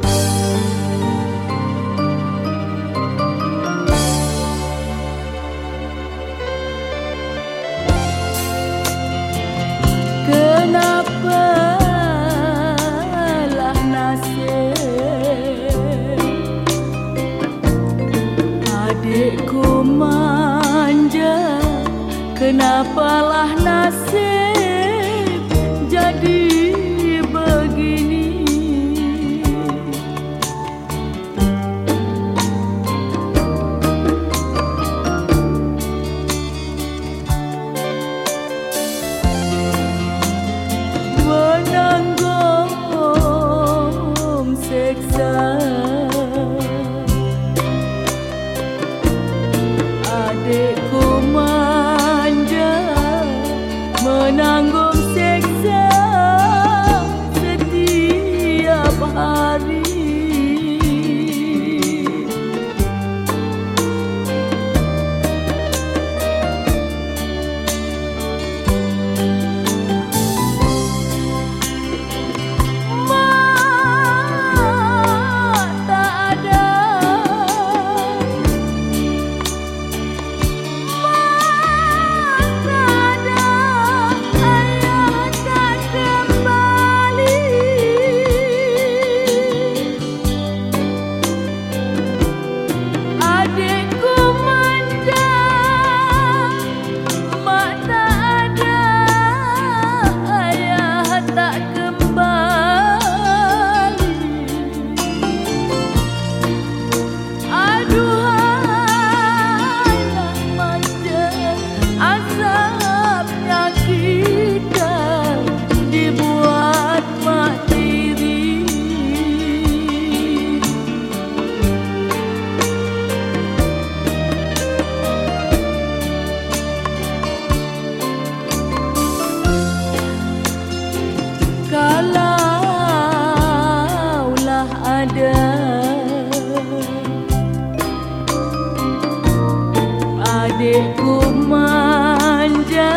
Bye. 的 adikku manja